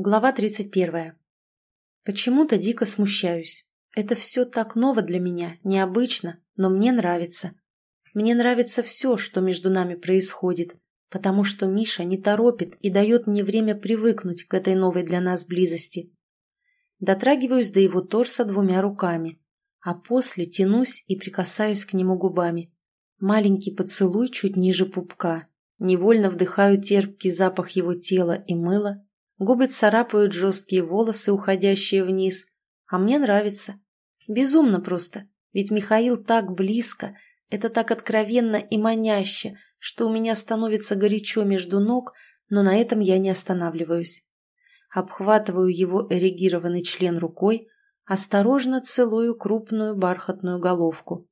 Глава 31. Почему-то дико смущаюсь. Это все так ново для меня, необычно, но мне нравится. Мне нравится все, что между нами происходит, потому что Миша не торопит и дает мне время привыкнуть к этой новой для нас близости. Дотрагиваюсь до его торса двумя руками, а после тянусь и прикасаюсь к нему губами. Маленький поцелуй чуть ниже пупка. Невольно вдыхаю терпкий запах его тела и мыла, Губы царапают жесткие волосы, уходящие вниз. А мне нравится. Безумно просто. Ведь Михаил так близко, это так откровенно и маняще, что у меня становится горячо между ног, но на этом я не останавливаюсь. Обхватываю его эрегированный член рукой, осторожно целую крупную бархатную головку.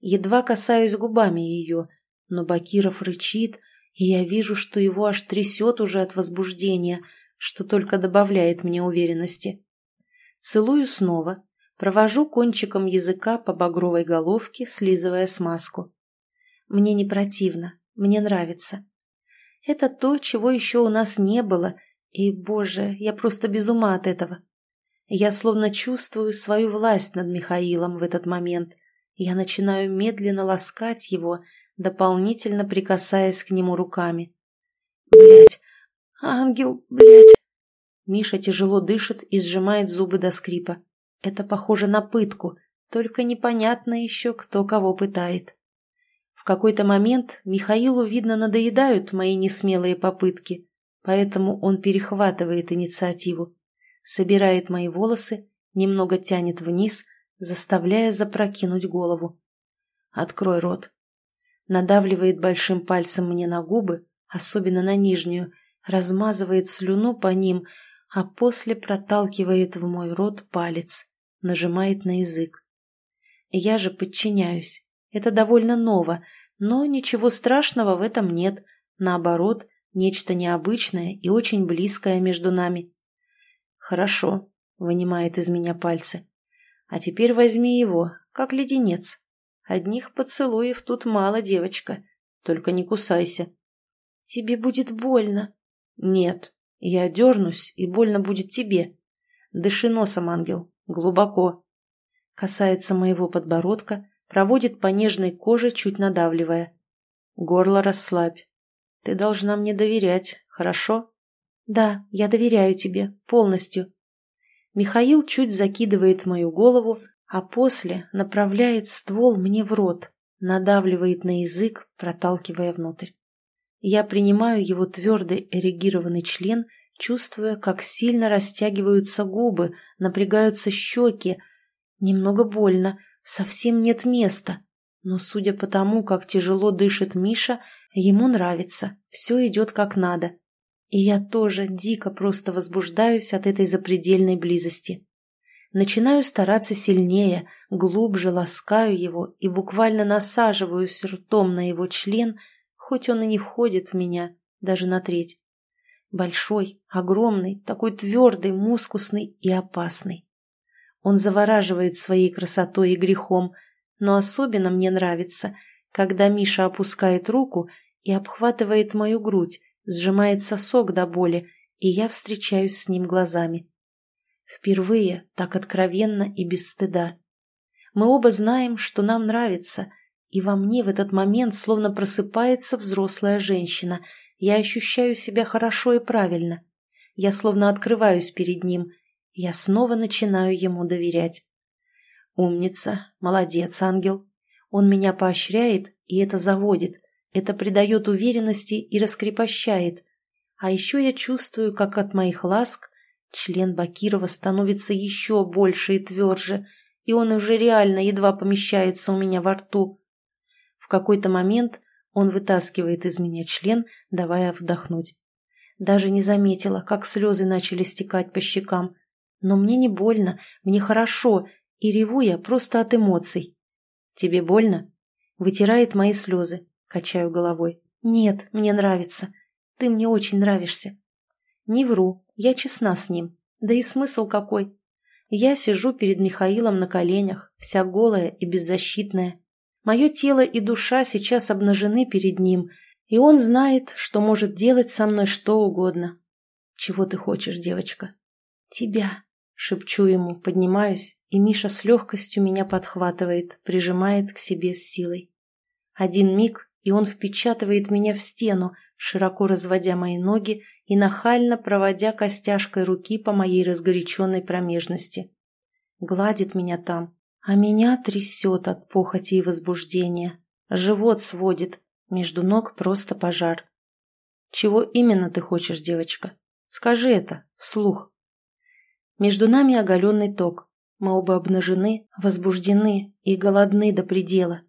Едва касаюсь губами ее, но Бакиров рычит, и я вижу, что его аж трясет уже от возбуждения – что только добавляет мне уверенности. Целую снова, провожу кончиком языка по багровой головке, слизывая смазку. Мне не противно, мне нравится. Это то, чего еще у нас не было, и, боже, я просто без ума от этого. Я словно чувствую свою власть над Михаилом в этот момент. Я начинаю медленно ласкать его, дополнительно прикасаясь к нему руками. Блять, ангел, блять. Миша тяжело дышит и сжимает зубы до скрипа. Это похоже на пытку, только непонятно еще, кто кого пытает. В какой-то момент Михаилу, видно, надоедают мои несмелые попытки, поэтому он перехватывает инициативу, собирает мои волосы, немного тянет вниз, заставляя запрокинуть голову. «Открой рот». Надавливает большим пальцем мне на губы, особенно на нижнюю, размазывает слюну по ним, а после проталкивает в мой рот палец, нажимает на язык. Я же подчиняюсь. Это довольно ново, но ничего страшного в этом нет. Наоборот, нечто необычное и очень близкое между нами. «Хорошо», — вынимает из меня пальцы. «А теперь возьми его, как леденец. Одних поцелуев тут мало, девочка. Только не кусайся». «Тебе будет больно». «Нет, я дернусь, и больно будет тебе. Дыши носом, ангел, глубоко. Касается моего подбородка, проводит по нежной коже, чуть надавливая. Горло расслабь. Ты должна мне доверять, хорошо? Да, я доверяю тебе, полностью. Михаил чуть закидывает мою голову, а после направляет ствол мне в рот, надавливает на язык, проталкивая внутрь. Я принимаю его твердый эрегированный член, чувствуя, как сильно растягиваются губы, напрягаются щеки. Немного больно, совсем нет места. Но судя по тому, как тяжело дышит Миша, ему нравится, все идет как надо. И я тоже дико просто возбуждаюсь от этой запредельной близости. Начинаю стараться сильнее, глубже ласкаю его и буквально насаживаюсь ртом на его член, хоть он и не входит в меня даже на треть. Большой, огромный, такой твердый, мускусный и опасный. Он завораживает своей красотой и грехом, но особенно мне нравится, когда Миша опускает руку и обхватывает мою грудь, сжимает сосок до боли, и я встречаюсь с ним глазами. Впервые так откровенно и без стыда. Мы оба знаем, что нам нравится — и во мне в этот момент словно просыпается взрослая женщина. Я ощущаю себя хорошо и правильно. Я словно открываюсь перед ним. Я снова начинаю ему доверять. Умница, молодец, ангел. Он меня поощряет, и это заводит. Это придает уверенности и раскрепощает. А еще я чувствую, как от моих ласк член Бакирова становится еще больше и тверже, и он уже реально едва помещается у меня во рту. В какой-то момент он вытаскивает из меня член, давая вдохнуть. Даже не заметила, как слезы начали стекать по щекам. Но мне не больно, мне хорошо, и реву я просто от эмоций. «Тебе больно?» Вытирает мои слезы, качаю головой. «Нет, мне нравится. Ты мне очень нравишься». Не вру, я честна с ним. Да и смысл какой? Я сижу перед Михаилом на коленях, вся голая и беззащитная. Мое тело и душа сейчас обнажены перед ним, и он знает, что может делать со мной что угодно. «Чего ты хочешь, девочка?» «Тебя», — шепчу ему, поднимаюсь, и Миша с легкостью меня подхватывает, прижимает к себе с силой. Один миг, и он впечатывает меня в стену, широко разводя мои ноги и нахально проводя костяшкой руки по моей разгоряченной промежности. Гладит меня там, а меня трясет от похоти и возбуждения. Живот сводит, между ног просто пожар. «Чего именно ты хочешь, девочка? Скажи это, вслух». Между нами оголенный ток. Мы оба обнажены, возбуждены и голодны до предела.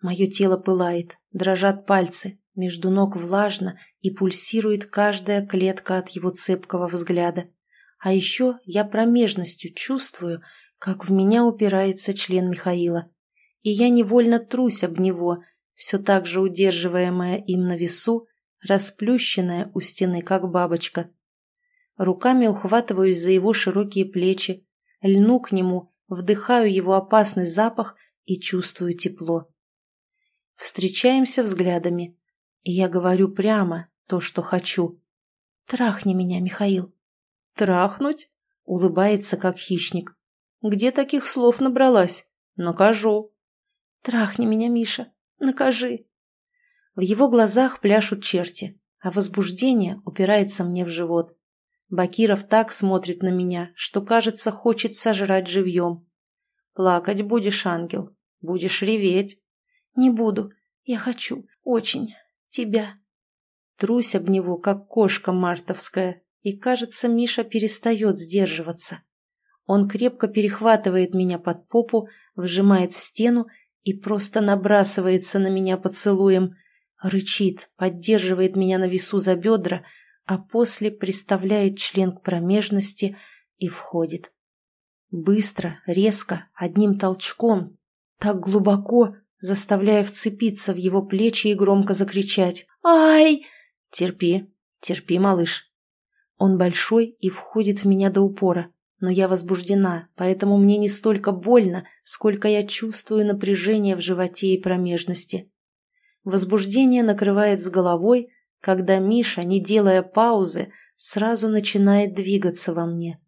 Мое тело пылает, дрожат пальцы, между ног влажно и пульсирует каждая клетка от его цепкого взгляда. А еще я промежностью чувствую, как в меня упирается член Михаила. И я невольно трусь об него, все так же удерживаемая им на весу, расплющенная у стены, как бабочка. Руками ухватываюсь за его широкие плечи, льну к нему, вдыхаю его опасный запах и чувствую тепло. Встречаемся взглядами, и я говорю прямо то, что хочу. «Трахни меня, Михаил». «Трахнуть?» — улыбается, как хищник. «Где таких слов набралась? Накажу». «Трахни меня, Миша, накажи». В его глазах пляшут черти, а возбуждение упирается мне в живот. Бакиров так смотрит на меня, что, кажется, хочет сожрать живьем. Плакать будешь, ангел, будешь реветь. Не буду, я хочу, очень, тебя. Трусь об него, как кошка мартовская, и, кажется, Миша перестает сдерживаться. Он крепко перехватывает меня под попу, вжимает в стену и просто набрасывается на меня поцелуем, рычит, поддерживает меня на весу за бедра, а после приставляет член к промежности и входит. Быстро, резко, одним толчком, так глубоко, заставляя вцепиться в его плечи и громко закричать «Ай!» «Терпи, терпи, малыш». Он большой и входит в меня до упора, но я возбуждена, поэтому мне не столько больно, сколько я чувствую напряжение в животе и промежности. Возбуждение накрывает с головой, когда Миша, не делая паузы, сразу начинает двигаться во мне.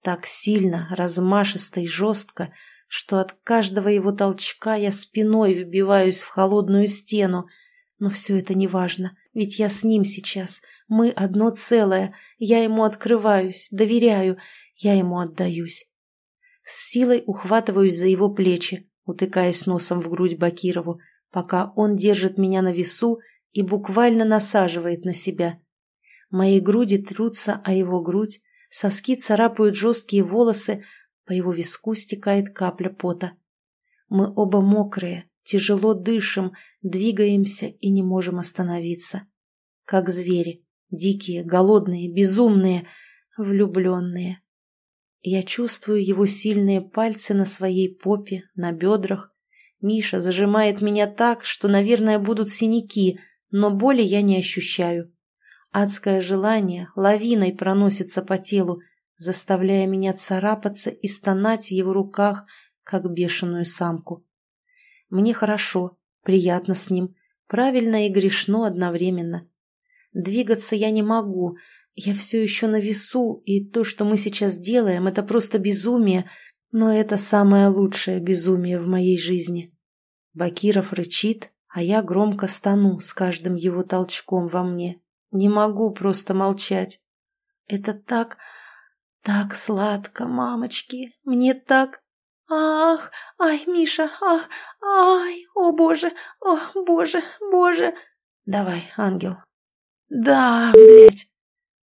Так сильно, размашисто и жестко, что от каждого его толчка я спиной вбиваюсь в холодную стену. Но все это не важно, ведь я с ним сейчас. Мы одно целое. Я ему открываюсь, доверяю, я ему отдаюсь. С силой ухватываюсь за его плечи, утыкаясь носом в грудь Бакирову, пока он держит меня на весу и буквально насаживает на себя. Мои груди трутся о его грудь, соски царапают жесткие волосы, по его виску стекает капля пота. Мы оба мокрые, тяжело дышим, двигаемся и не можем остановиться. Как звери, дикие, голодные, безумные, влюбленные. Я чувствую его сильные пальцы на своей попе, на бедрах. Миша зажимает меня так, что, наверное, будут синяки – но боли я не ощущаю. Адское желание лавиной проносится по телу, заставляя меня царапаться и стонать в его руках, как бешеную самку. Мне хорошо, приятно с ним, правильно и грешно одновременно. Двигаться я не могу, я все еще на весу, и то, что мы сейчас делаем, это просто безумие, но это самое лучшее безумие в моей жизни. Бакиров рычит, а я громко стану с каждым его толчком во мне. Не могу просто молчать. Это так, так сладко, мамочки, мне так... Ах, ай, Миша, ах, ай, о боже, о боже, боже. Давай, ангел. Да, блядь.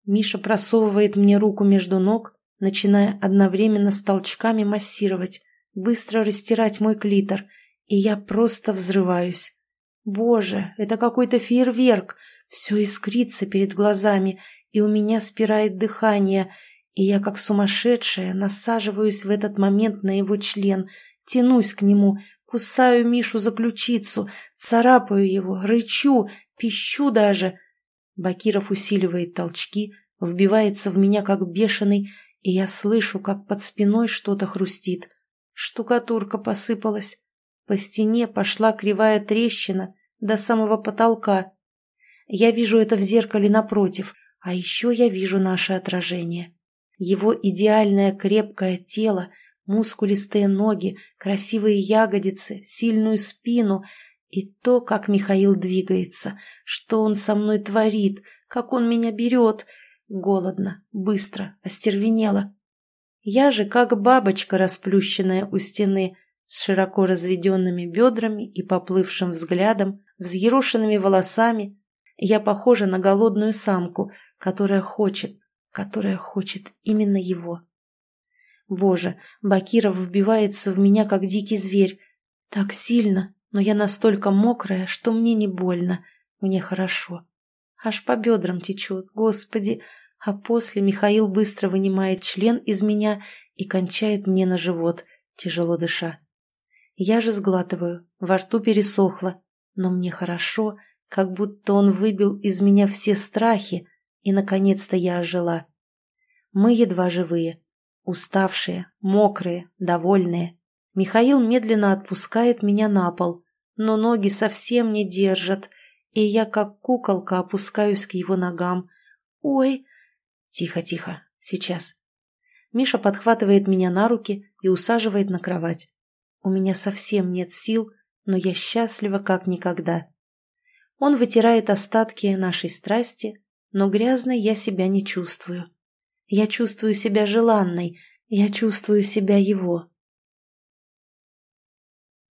Миша просовывает мне руку между ног, начиная одновременно с толчками массировать, быстро растирать мой клитор, и я просто взрываюсь. Боже, это какой-то фейерверк. Все искрится перед глазами, и у меня спирает дыхание, и я, как сумасшедшая, насаживаюсь в этот момент на его член, тянусь к нему, кусаю Мишу за ключицу, царапаю его, рычу, пищу даже. Бакиров усиливает толчки, вбивается в меня как бешеный, и я слышу, как под спиной что-то хрустит. Штукатурка посыпалась. По стене пошла кривая трещина до самого потолка. Я вижу это в зеркале напротив, А еще я вижу наше отражение. Его идеальное крепкое тело, мускулистые ноги, красивые ягодицы, сильную спину и то, как Михаил двигается, что он со мной творит, как он меня берет. Голодно, быстро, остервенело. Я же как бабочка, расплющенная у стены, с широко разведенными бедрами и поплывшим взглядом, взъерошенными волосами. Я похожа на голодную самку, которая хочет, которая хочет именно его. Боже, Бакиров вбивается в меня, как дикий зверь. Так сильно, но я настолько мокрая, что мне не больно, мне хорошо. Аж по бедрам течет, господи, а после Михаил быстро вынимает член из меня и кончает мне на живот, тяжело дыша. Я же сглатываю, во рту пересохло, но мне хорошо, как будто он выбил из меня все страхи, и, наконец-то, я ожила. Мы едва живые, уставшие, мокрые, довольные. Михаил медленно отпускает меня на пол, но ноги совсем не держат, и я, как куколка, опускаюсь к его ногам. «Ой!» «Тихо, тихо, сейчас». Миша подхватывает меня на руки и усаживает на кровать. У меня совсем нет сил, но я счастлива как никогда. Он вытирает остатки нашей страсти, но грязной я себя не чувствую. Я чувствую себя желанной, я чувствую себя его.